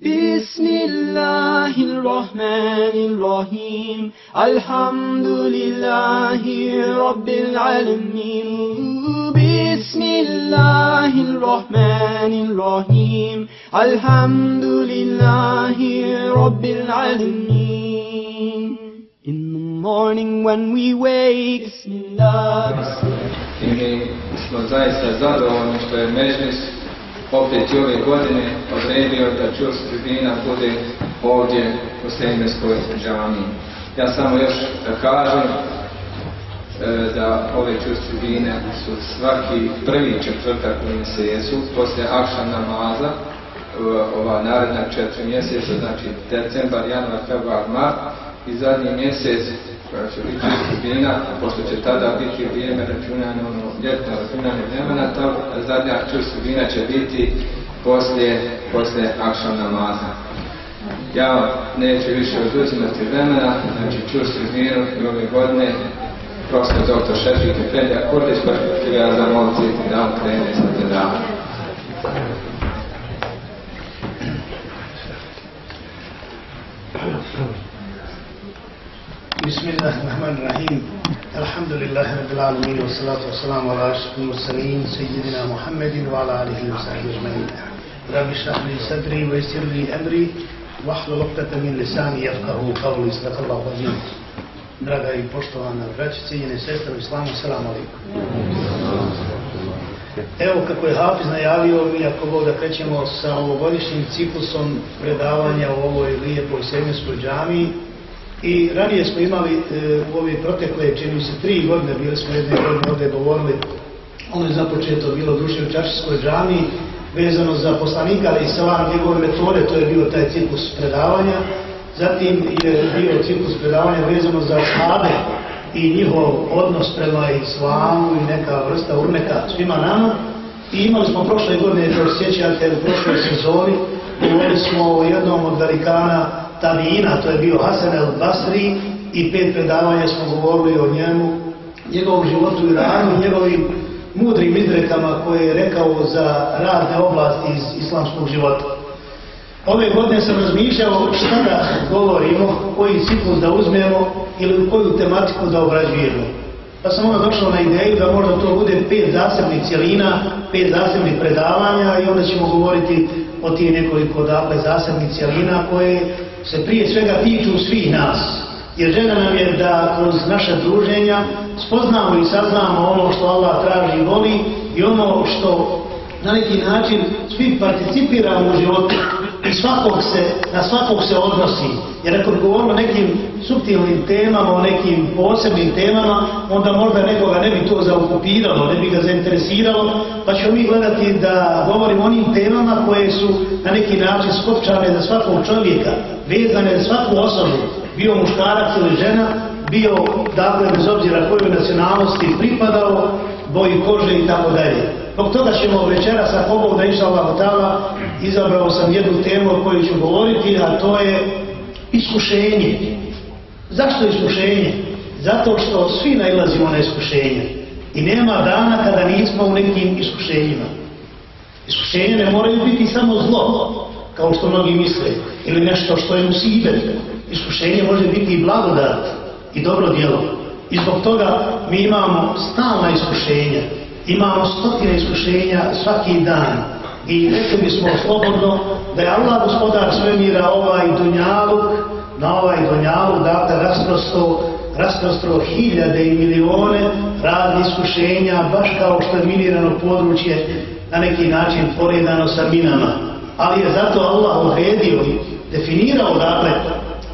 بسم الله الرحمن الرحيم الحمد لله رب العالمين بسم الله الرحمن الرحيم الحمد لله رب العالمين In the morning when we wake Bismillah, Bismillah I mi smo zaista zadovoljni što je Mežnis Opet i ove godine odredio da Čurs tribina bude ovdje u Sejmeskoj džami. Ja samo još da kažem e, da ove Čurs tribine su svaki prvi četvrtak u mjesecu posle akša namaza e, ova naredna četiri mjeseca, znači decembar, januar, februar, mart i zadnji mjesec koja će biti tribina, pošto će tada biti vrijeme računanje, ono ljetno računanje vremena, ta zadnja čus će biti poslije, poslije akšan namaza. Ja neću više oduzimati vremena, znači čus tribinu i ove godine prosto doktor Šefik i Fedja Kurdić, pa ću ja zamoliti da on krene sa predavanjem. بسم الله الرحمن الرحيم الحمد لله رب العالمين والصلاة والسلام على أشرف المرسلين سيدنا محمد وعلى آله وصحبه أجمعين رب اشرح لي صدري ويسر لي أمري واحلل عقدة من لساني يفقهوا قولي صدق الله العظيم Draga i poštovana braći, cijenjene sestre u islamu, selam alaikum. Evo kako je Hafiz najavio, mi ako Bog da krećemo sa ovogodišnjim ciklusom predavanja u ovoj lijepoj sedmijskoj džamiji, I ranije smo imali e, u ove protekle, čini se tri godine, bili smo jedne godine ovdje govorili, ono je započeto bilo društvo u Čašinskoj džami, vezano za poslanika, ali i salam njegove metode, to je bio taj ciklus predavanja. Zatim je bio ciklus predavanja vezano za šabe i njihov odnos prema islamu i neka vrsta urneka svima nama. I imali smo prošle godine, to sjećate, u prošloj sezoni, govorili smo o jednom od velikana tabina, to je bio Hasan el Basri i pet predavanja smo govorili o njemu, njegovom životu i ranu, njegovim mudrim izrekama koje je rekao za razne oblasti iz islamskog života. Ove godine sam razmišljao šta da govorimo, koji ciklus da uzmemo ili koju tematiku da obrađujemo. Pa sam onda došao na ideju da možda to bude pet zasebnih cijelina, pet zasebnih predavanja i onda ćemo govoriti o tih nekoliko dakle zasebnih cijelina koje se prije svega tiču svih nas. Jer žena nam je da kroz naše druženja spoznamo i saznamo ono što Allah traži i voli i ono što na neki način svi participiramo u životu svakog se, na svakog se odnosi. Jer ako govorimo o nekim subtilnim temama, o nekim posebnim temama, onda možda nekoga ne bi to zaokupiralo, ne bi ga zainteresiralo, pa ćemo mi gledati da govorimo o onim temama koje su na neki način skopčane za svakog čovjeka, vezane za svaku osobu, bio muškarac ili žena, bio, dakle, bez obzira kojoj nacionalnosti pripadao, boji kože i tako dalje. Zbog toga ćemo večera sa Bogom da inša Allah ta'ala izabrao sam jednu temu o kojoj ću govoriti, a to je iskušenje. Zašto iskušenje? Zato što svi nailazimo na iskušenje. I nema dana kada nismo u nekim iskušenjima. Iskušenje ne moraju biti samo zlo, kao što mnogi misle, ili nešto što je musibet. Iskušenje može biti i blagodat i dobro djelo. I zbog toga mi imamo stalna iskušenja. Imamo stotine iskušenja svaki dan. I rekli bismo slobodno da je Allah gospodar svemira ovaj dunjaluk, na ovaj dunjaluk, data rasprosto, rasprosto hiljade i milione raznih iskušenja, baš kao što je minirano područje na neki način poredano sa minama. Ali je zato Allah uredio i definirao, dakle,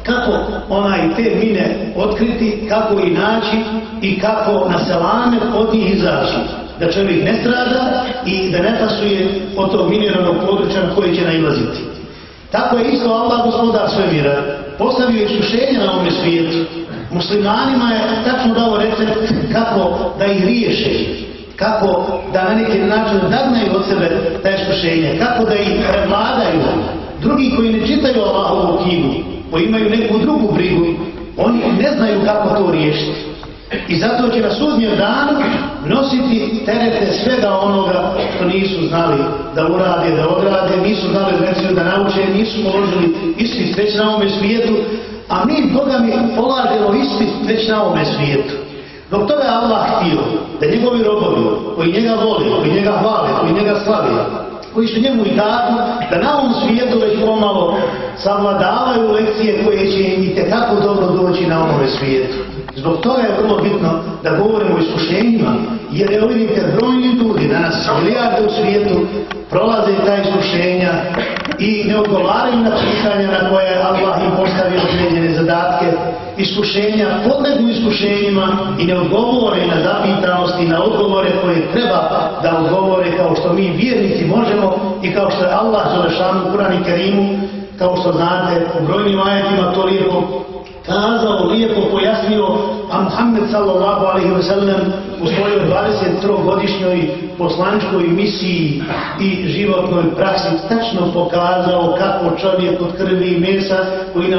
kako onaj te mine otkriti, kako i naći i kako na selame od njih izaći. Da čovjek ne strada i da ne pasuje od tog miniranog područja na koje će nailaziti. Tako je isto Allah gospodar svemira postavio iskušenje na ovome svijetu. Muslimanima je tačno dao recept kako da ih riješe, kako da na neki način dagnaju od sebe ta iskušenje, kako da ih prevladaju. Drugi koji ne čitaju Allahovu knjigu, koji imaju neku drugu brigu, oni ne znaju kako to riješiti. I zato će na sudnjem danu nositi terete svega onoga što nisu znali da urade, da odrade, nisu znali recimo da nauče, nisu položili ispit već na ovome svijetu, a mi, Boga mi, polažemo ispit već na ovome svijetu. Dok toga je Allah htio da njegovi robovi koji njega vole, koji njega hvale, koji njega slavi, koji su njemu i dati, da na ovom svijetu već pomalo savladavaju lekcije koje će im i tekako dobro doći na ovome svijetu. Zbog toga je vrlo bitno da govorimo o iskušenjima, jer je vidite brojni ljudi danas, milijarde u svijetu, prolaze ta iskušenja i ne odgovaraju na pitanja na koje Allah im postavio određene zadatke, iskušenja, podlegnu iskušenjima i ne odgovore na zapitanosti, na odgovore koje treba da odgovore kao što mi vjernici možemo i kao što je Allah Zalešanu u Kurani Kerimu, kao što znate, u brojnim ajetima to lijepo kazao, lijepo pojasnio, a Muhammed sallallahu alaihi wa sallam u svojoj 23-godišnjoj poslančkoj misiji i životnoj praksi tačno pokazao kako čovjek od krvi i mesa koji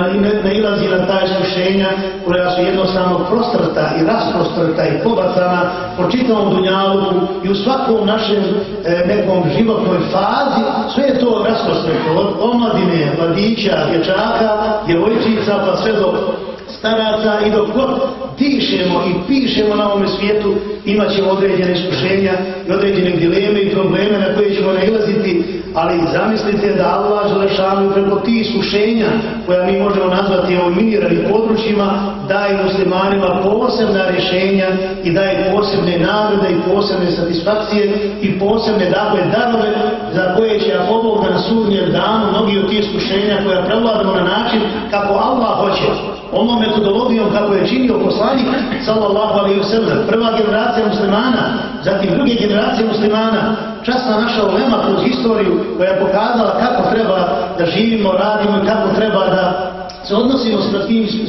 nailazi na ta iskušenja koja su jednostavno prostrta i rasprostrta i pobacana po čitavom dunjalu i u svakom našem e, nekom životnoj fazi sve je to rasprostrto od omladine, mladića, dječaka, djevojčica pa sve do Cristo staraca i dok god dišemo i pišemo na ovome svijetu imat ćemo određene iskušenja i određene dileme i probleme na koje ćemo nailaziti ali zamislite da Allah želešanu preko ti iskušenja koja mi možemo nazvati ovim miniranim područjima daje muslimanima posebna rješenja i daje posebne nagrade i posebne satisfakcije i posebne dakle darove za koje će ako Bog na sudnjem danu mnogi od tih iskušenja koja prevladamo na način kako Allah hoće onom metodologijom kako je činio poslanik sallallahu alaihi wa sallam prva generacija muslimana zatim druge generacije muslimana. Časna naša ulema kroz historiju koja je pokazala kako treba da živimo, radimo i kako treba da se odnosimo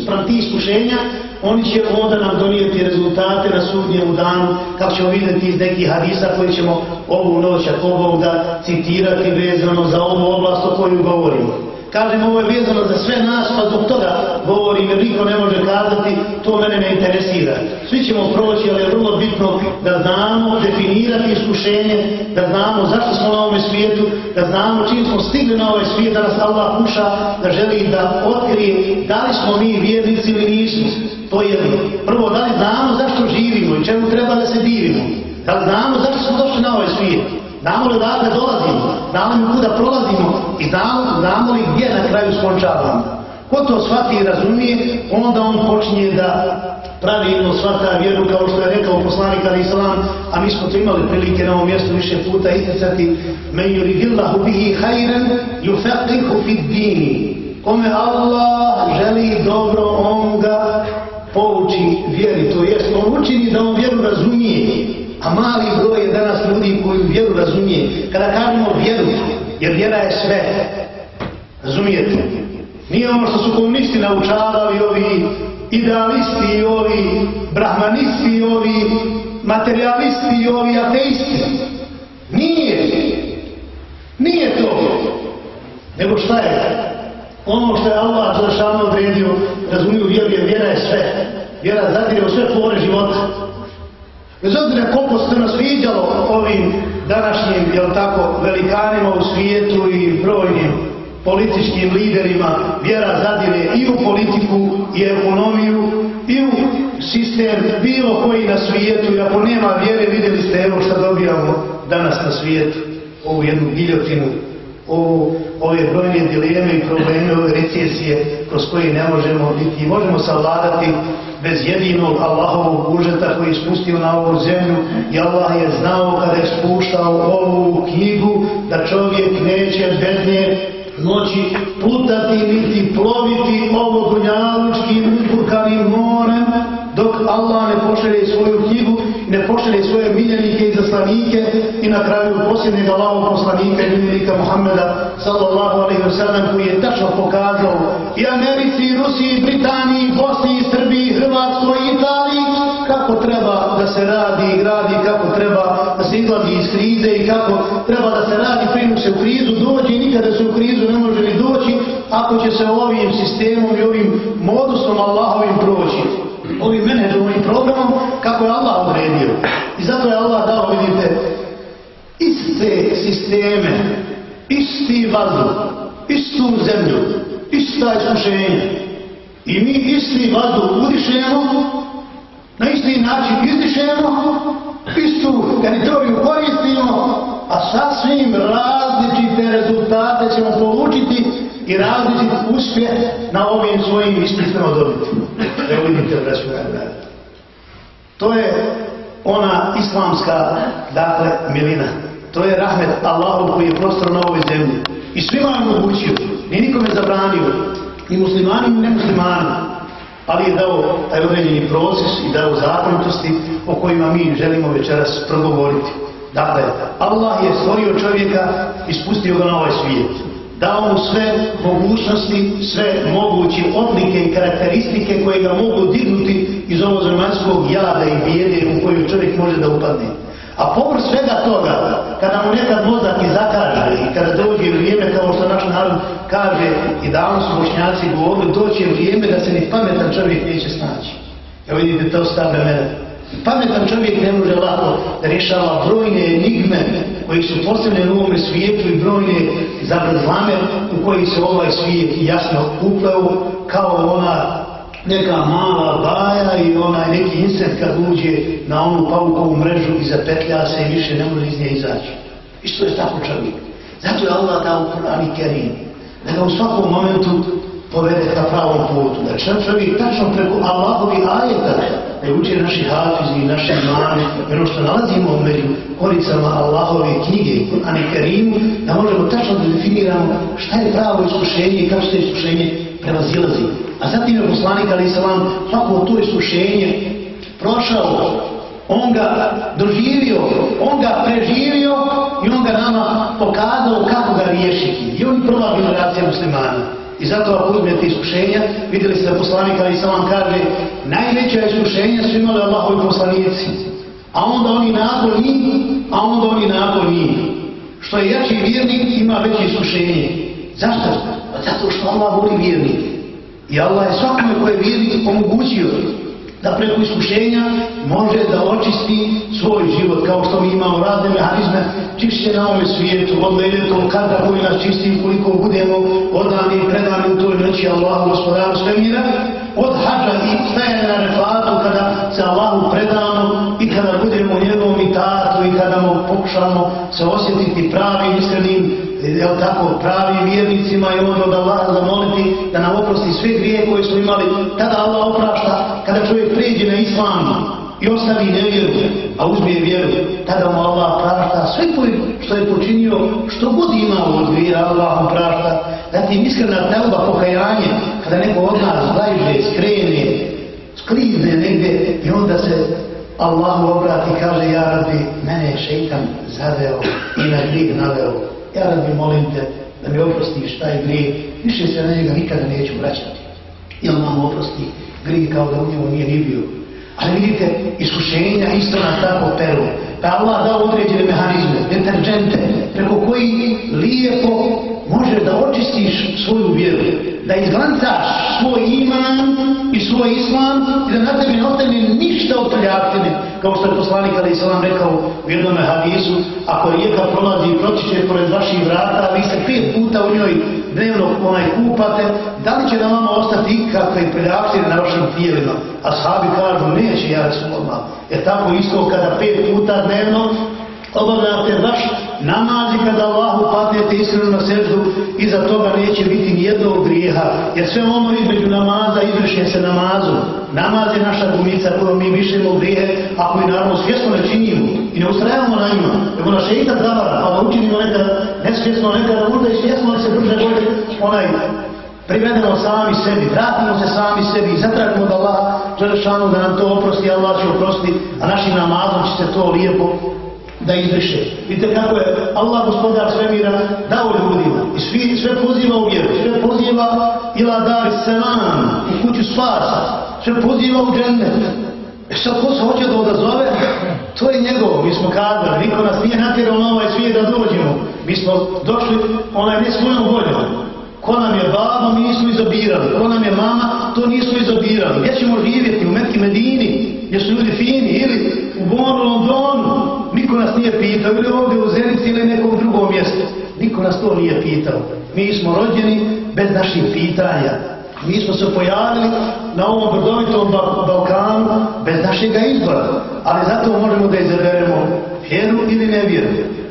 sprem tih iskušenja oni će onda nam donijeti rezultate na sudnjemu danu kako ćemo vidjeti iz nekih hadisa koji ćemo ovu noć ako Bog da citirati vezano za ovu oblast o koju govorimo. Kažem, ovo je vezano za sve nas, pa zbog toga govorim, jer niko ne može kazati, to mene ne interesira. Svi ćemo proći, ali je vrlo bitno da znamo definirati iskušenje, da znamo zašto smo na ovome svijetu, da znamo čim smo stigli na ovaj svijet, da nas Allah kuša, da želi da otkrije da li smo mi vjernici ili nismo. To je jedno. Prvo, da li znamo zašto živimo i čemu treba da se divimo. Da li znamo zašto smo došli na ovaj svijet. Znamo li odakle dolazimo, znamo li kuda prolazimo i znamo, znamo li gdje na kraju skončavamo. Ko to shvati i razumije, onda on počinje da pravilno shvata vjeru kao što je rekao poslanik Ali Islam, a mi smo to imali prilike na ovom mjestu više puta isticati men yuridillahu bihi hajran yufaqihu fid dini. Kome Allah želi dobro, on ga pouči vjeri, to jest on učini da on vjeru razumije. A mali broj je danas ljudi koji vjeru razumije. Kada kažemo vjeru, jer vjera je sve. Razumijete? Nije ono što su komunisti naučavali, ovi idealisti, ovi brahmanisti, ovi materialisti, i ovi ateisti. Nije. Nije to. Nego šta je? Ono što je Allah zašavno odredio, razumiju vjeru, jer vjera je sve. Vjera zadire u sve pore života. Bez obzira koliko se nas vidjelo ovim današnjim, jel tako, velikanima u svijetu i brojnim političkim liderima, vjera zadire i u politiku i ekonomiju i u sistem bilo koji na svijetu. I ako nema vjere vidjeli ste evo što dobijamo danas na svijetu. Ovu jednu giljotinu ovu, ove brojne dileme i probleme ove recesije kroz koje ne možemo biti. Možemo savladati bez jedinog Allahovog užeta koji je spustio na ovu zemlju. I Allah je znao kada je spuštao ovu knjigu da čovjek neće bez nje noći putati niti ploviti ovo dunjalučkim uzburkanim morem dok Allah ne pošelje svoju knjigu i ne pošelje svoje miljenike i zaslanike i na kraju posljednjeg Allahov poslanika miljenika Muhammeda sallallahu alaihi wa sallam koji je tačno pokazao i Americi, i Rusiji, i Britaniji, i Bosni, i radi i gradi kako treba da se izlazi iz krize i kako treba da se radi. Primu se u krizu dođi nikada se u krizu ne može ni doći ako će se ovim sistemom i ovim modusom Allahovim proći. Ovim menedžovim programom kako je Allah odredio. I zato je Allah dao vidite iste sisteme isti vazduh istu zemlju ista iskušenja. I mi isti vazduh udišemo uspjeh na ovim svojim ispitima dobiti. Evo vidite, braću To je ona islamska, dakle, milina. To je rahmet Allahu koji je prostor na ovoj zemlji. I svima je omogućio, ni nikome zabranio, ni muslimani, ni nemuslimani. Ali je dao taj određeni proces i dao zakonitosti o kojima mi želimo večeras progovoriti. Dakle, Allah je stvorio čovjeka i spustio ga na ovaj svijet. Dao mu sve mogućnosti, sve moguće odlike i karakteristike koje ga mogu dignuti iz ovog zemaljskog jada i bijede u koju čovjek može da upadne. A povr svega toga, kada mu nekad mozak i zakaže i kada dođe vrijeme, kao što naš narod kaže, i davno su bošnjaci govorili, doće vrijeme da se ni pametan čovjek neće snaći. Evo vidite, to stavlja mene. Pametan čovjek ne može lako da rješava brojne enigme koji su postavljene u ovome svijetu i brojne zabrzlame u koji se ovaj svijet jasno upleo kao ona neka mala baja i onaj neki insekt kad uđe na onu paukovu mrežu i zapetlja se i više ne može iz nje izaći. Isto je tako čovjek. Zato je Allah dao Kur'an i Kerim. Da ga u svakom momentu povede na pravom putu. Znači, da će čovjek tačno preko Allahovi ajeta da uče naši hafizi i naši imani, jer ono što nalazimo među koricama Allahove knjige i Kur'an Kerimu, da možemo tačno da definiramo šta je pravo iskušenje i kako se iskušenje prevazilazi. A zatim je poslanik Ali Isalam svako to iskušenje prošao, on ga doživio, on ga preživio i on ga nama pokazao kako ga riješiti. I on je prva generacija muslimana. I zato ako uzmete iskušenja, vidjeli ste poslanika i sam Isalam kaže najveća iskušenja su imali Allahovi poslanici. A onda oni nakon njih, a onda oni nakon njih. Što je jači vjernik ima veće iskušenje. Zašto? Pa zato što Allah voli vjernik. I Allah je svakome koje vjernik omogućio da preko iskušenja može da očisti svoj život, kao što mi imamo razne mehanizme čišće na ovome svijetu, od to kada koji nas čisti, koliko budemo odani i predani u toj noći Allahu gospodaru svemira, od hađa i stajanja na refatu, kada se Allahu predamo i kada budemo njegovom i tatu i kada mu pokušamo se osjetiti pravim, iskrenim, jel tako, pravim vjernicima i onda od Allaha zamoliti da nam oprosti sve grije koje smo imali, tada Allah oprašta, kada čovjek priđe na islamu i ostavi nevjeru, a uzme vjeru, tada mu Allah prašta sve koje što je počinio, što god ima od vjera, Allah mu prašta, Zatim iskrena telba pokajanje, kada neko od nas zajže, skrene, sklizne negdje i onda se Allahu obrati kaže, ja rabi, mene je šeitan zaveo i na grijeh naveo, ja rabi molim te da mi oprostiš taj grijeh, više se na njega nikada neću vraćati. I on nam oprosti grijeh kao da u njemu nije ni bio. Ali vidite, iskušenja isto nas tako peru. Pa Allah dao određene mehanizme, deterđente, preko koji lijepo može da očistiš svoju vjeru, da izglancaš svoj iman i svoj islam i da na tebi ne ostane ništa od prljavtine, kao što je poslanik Ali Islam rekao u jednom hadisu, ako rijeka prolazi i protiče pored vaših vrata, vi se pet puta u njoj dnevno onaj kupate, da li će na vama ostati ikakve prljavtine na vašim tijelima? A sahabi kažu, neće ja Resulullah. Je tako isto kada pet puta dnevno obavljate vaš namaz i kada Allahu padnete iskreno na srđu, iza toga neće biti nijednog grijeha, jer sve ono između namaza izvršenje se namazu. Namaz je naša gumica koju mi višemo grijehe, ako i naravno svjesno ne činimo i ne ustrajamo na njima, nego naša ita zavara, pa da učinimo nekada nesvjesno, nekada možda i svjesno, se brže bolje onaj privedemo sami sebi, vratimo se sami sebi i zatražimo da Allah Đelešanu da nam to oprosti, Allah će oprosti, a našim namazom će se to lijepo da izbriše. Vidite kako je Allah gospodar svemira dao ljudima i svi, sve poziva u vjeru, sve poziva ila dar selam u kuću spasa, sve poziva u džennet. E sad ko se hoće da odazove, to je njegov, mi smo kadar, niko nas nije natjerao na ovaj svijet da dođemo. Mi smo došli onaj ne svojom voljom. Ko nam je baba, mi nismo izabirali. Ko nam je mama, to nismo izabirali. Gdje ćemo živjeti? U Metki Medini, gdje su ljudi fini, ili u Bonu, Londonu. Niko nas nije pitao, ili ovdje u Zenici ili nekom drugom mjestu. Niko nas to nije pitao. Mi smo rođeni bez naših pitanja. Mi smo se pojavili na ovom brdovitom Balkanu bez našeg izbora. Ali zato možemo da izaberemo vjeru ili nevjeru.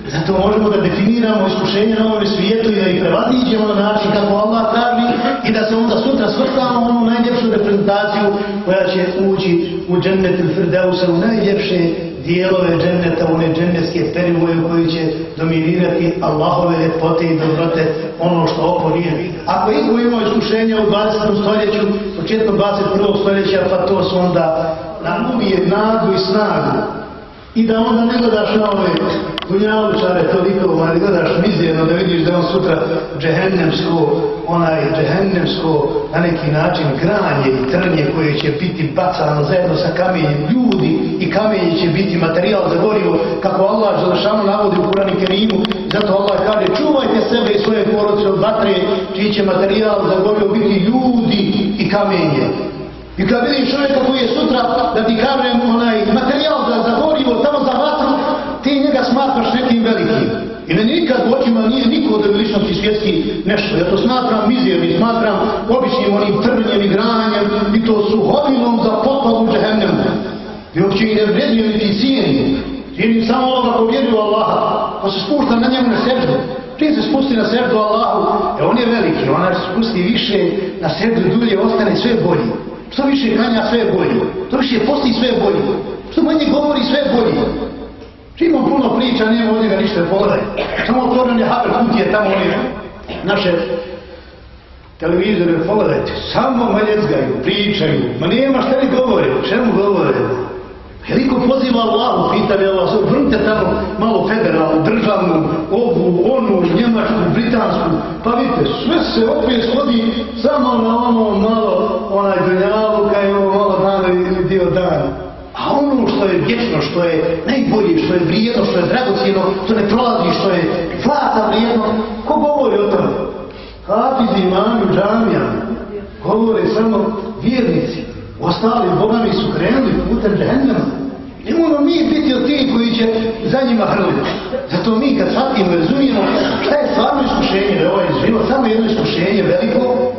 Zato možemo da definiramo iskušenje na ovom svijetu i da ih prevaziđemo na način kako Allah traži i da se onda sutra svrstamo onu najljepšu reprezentaciju koja će ući u džennet il Firdeusa, u najljepše dijelove dženneta, one džennetske perivoje koji će dominirati Allahove lepote i dobrote, ono što oko nije. Ako iko ima iskušenja u 20. stoljeću, početno 21. stoljeća, pa to su onda na ubije nadu i snagu. I da onda ne gledaš na ove dunjalučare toliko, ma ne gledaš mizirno da vidiš da on sutra džehennemsko, onaj džehennemsko na neki način granje i trnje koje će biti bacano zajedno sa kamenjem. Ljudi i kamenje će biti materijal za gorivo kako Allah Želešanu navodi u Kurani Kerimu. Zato Allah kaže čuvajte sebe i svoje porodice od vatre čiji će materijal za gorivo biti ljudi i kamenje. I kad vidiš čovjeka koji je sutra, da ti kažem, onaj materijal I ne nikad u očima nije niko od ličnosti svjetski nešto. Ja to smatram mizernim, smatram običnim onim trnjem i granjem i to suhovinom za potpalu džehennemu. I uopće i ne vredio niti cijenim. Cijenim samo onoga ko vjeruje u Allaha, ko se spušta na njemu na seždu. Prije se spusti na seždu Allahu, e on je veliki, ona se spusti više na seždu dulje, ostane sve bolji. Što više kanja sve bolje. Što više posti sve bolje. Što manje govori sve bolje bolje. Puno priča, nema od njega ništa pogledaj. Samo otvoren je haber kutije tamo ovdje. naše televizore, pogledajte. Samo maljezgaju, pričaju. Ma nema šta li govore, čemu govore? Veliko poziva Allahu, pita mi Allah, vrnite tamo malo federalnu, državnu, ovu, onu, njemačku, britansku, pa vidite, sve se opet svodi samo na ono malo, onaj dunjavu, kaj je ovo malo dana ili dio dana. A ono što je vječno, što je najbolje, što je vrijedno, što je dragocijeno, što ne prolazi, što je zlata vrijedno, ko govori o tome? Hafizi, imami, džamijami, govore samo vjernici. Ostali bogami su krenuli putem džennama. Ne moramo mi biti od tih koji će za njima hrliti. Zato mi kad shvatimo, razumijemo šta je stvarno iskušenje, da je ovaj život samo jedno iskušenje veliko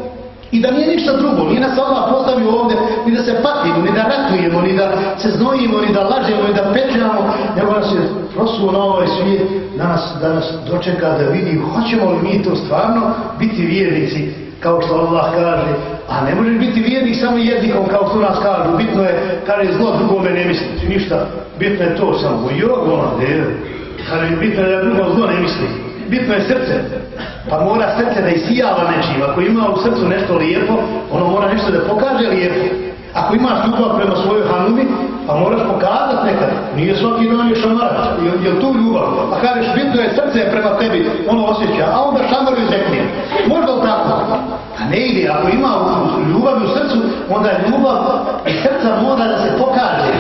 i da nije ništa drugo, nije nas Allah postavio ovdje ni da se patimo, ni da ratujemo, ni da se znojimo, ni da lažemo, ni da petljamo, nego nas je prosuo na ovaj svijet nas, da nas dočeka da vidi hoćemo li mi to stvarno biti vjernici kao što Allah kaže, a ne možeš biti vjernik samo jezikom kao što nas kažu, bitno je, kaže zlo drugome ne misliti, ništa, bitno je to samo, jo, ona, ne, kaže, bitno je da drugom zlo ne misliti bitno je srce, pa mora srce da isijava nečim, ako ima u srcu nešto lijepo, ono mora nešto da pokaže lijepo, ako imaš ljubav prema svojoj hanumi, pa moraš pokazat nekad, nije svaki dan je šamarac, je, je tu ljubav, a kažeš, bitno je srce prema tebi, ono osjeća, a onda šamaru izeknije, možda li tako? A ne ide, ako ima ljubav u srcu, onda je ljubav i srce mora da se pokaže.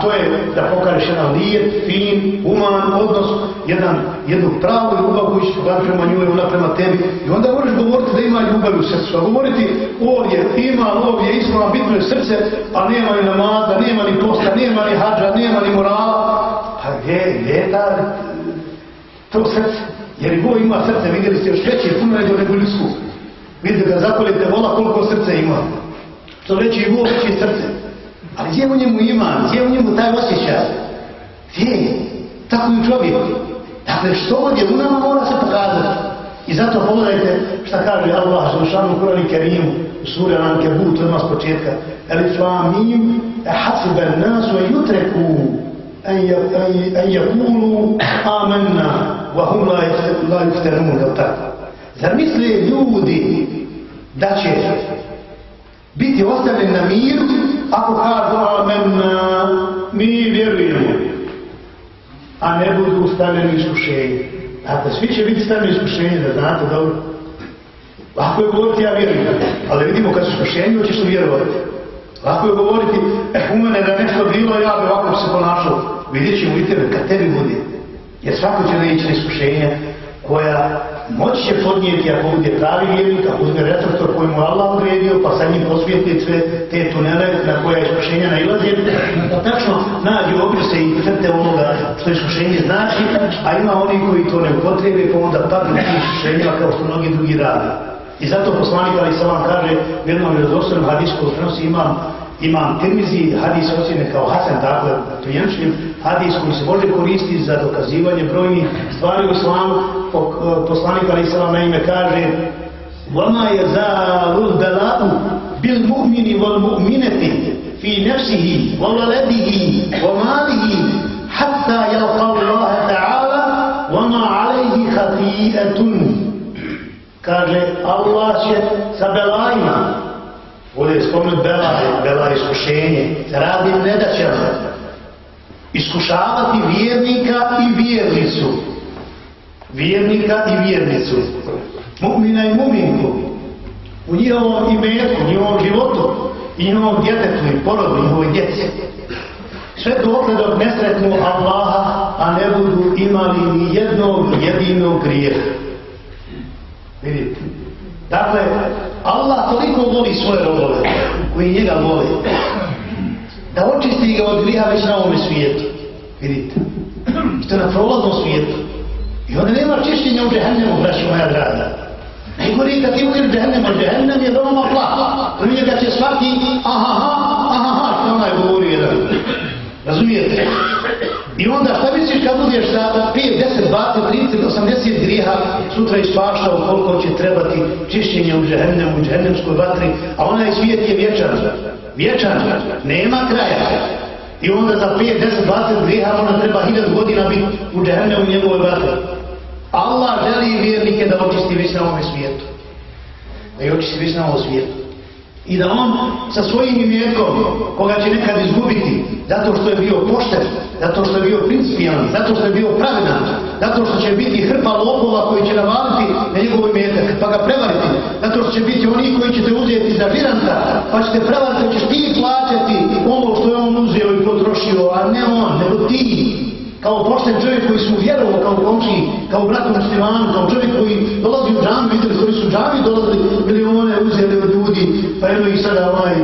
A to je da pokažeš jedan lijep, fin, human odnos, jedan, jednu pravu ljubav koju će pokazati prema njoj, ona prema tebi. I onda moraš govoriti da ima ljubav u srcu. A govoriti ovdje ima, ovdje islam, bitno je srce, a nema ni namaza, nema ni posta, nema ni hađa, nema ni morala. Pa gdje, gdje je ta, to srce? Jer i Bog ima srce, vidjeli ste još veće, puno je do nego ljudsku. Vidite da zakolite vola koliko srce ima. Što reći i Bog veće srce. Ali gdje u njemu ima, gdje u njemu taj osjećaj? Gdje je? Tako i čovjek. Dakle, što ovdje u nama mora se pokazati. I zato pogledajte šta kaže Allah za ušanu Kurani Kerimu u suri Al-Ankabut odmah s početka. Elif Lamim, hasiben nasu e jutreku en jakulu amenna wa hum la yuftenun, je tako? Zar misle ljudi da će biti ostavljen na miru ako kažu amenna, mi vjerujemo, a ne budu stavljeni iskušenje. Dakle, svi će biti stavljeni iskušenje, da znate dobro. Lako je govoriti, ja vjerujem, ali vidimo kad su iskušenje, hoćeš li vjerovati. Lako je govoriti, eh, u mene da nešto bilo, ja bi ovako se ponašao. Vidjet ćemo i tebe, kad tebi budi. Jer svako će da na iskušenje koja moći će podnijeti ako bude pravi vjernik, ako uzme retraktor koji mu Allah odredio, pa sa njim posvijeti sve te tunele na koje iskušenja nailaze, da tačno nađu obrise i crte onoga što iskušenje znači, a ima oni koji to ne upotrebe, pa onda padne tih iskušenjima kao što mnogi drugi rade. I zato poslanik Ali Salam kaže, vjerno mi razostavljeno hadijsko prenosi imam imam Tirmizi hadis ocjene kao Hasan, dakle, prijenčnim hadis koji se može koristiti za dokazivanje brojnih stvari u islamu. Poslanik Ali Islam na ime kaže وَمَا يَزَالُ الْبَلَاءُ بِالْمُؤْمِنِ وَالْمُؤْمِنَةِ فِي نَفْسِهِ وَوَلَدِهِ وَمَالِهِ حَتَّى يَلْقَى اللَّهَ تَعَالَى وَمَا عَلَيْهِ خَفِيئَةٌ kaže Allah će sa belajima Ovdje je spomenut bela, bela je iskušenje. Radi ne da će iskušavati vjernika i vjernicu. Vjernika i vjernicu. Mu'mina i mu'minku. U njihovom imetku, njihovom životu, i njihovom djetetu i porodu, i njihovoj djeci. Sve dokle dok ne sretnu Allaha, a ne budu imali ni jednog jedinog grijeha. Vidite. Dakle, Allah toliko voli svoje robove, koji njega voli, da očisti ga od griha već na ovome svijetu. Vidite. I to je na prolaznom svijetu. I onda nema čišćenja u džehennemu, braću moja draga. Najgori kad ti uđeš u džehennem, a džehennem je veoma plah. To nije da će svaki, aha, aha, aha, što onaj govori jedan. Razumijete? I onda šta misliš kad budeš da 5, 10, 20, 30, 80 griha sutra ispaštao koliko će trebati čišćenje u džehennemu, u džehennemskoj vatri, a onaj svijet je vječan. Vječan, nema kraja. I onda za 5, 10, 20 griha ona treba 1000 godina biti u džehennemu u njegovoj vatri. Allah želi vjernike da očisti već na ovome svijetu. Da je očisti već na ovom svijetu i da on sa svojim imetkom koga će nekad izgubiti zato što je bio pošten, zato što je bio principijan, zato što je bio pravedan, zato što će biti hrpa lopova koji će navaliti na njegov imetak pa ga prevariti, zato što će biti oni koji će te uzeti za žiranta pa će te prevariti, ćeš ti plaćati ono što je on uzeo i potrošio, a ne on, nego ti. Kao pošten čovjek koji su vjerovo kao komči, kao bratu muslimanu, kao čovjek koji dolazi u džami, vidjeli koji su džami dolazili, milione uzeli od ljudi, pa jedno ih sada ovaj,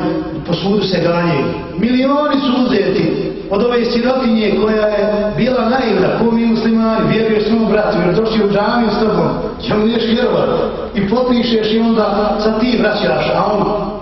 po sudu se ganje. Milioni su uzeti od ove sirotinje koja je bila naivna, ko mi muslimani, vjeruješ svom bratu, jer došli u džamiju s tobom, ćemo niješ vjerovat i potpišeš i onda sa ti vraćaš, a on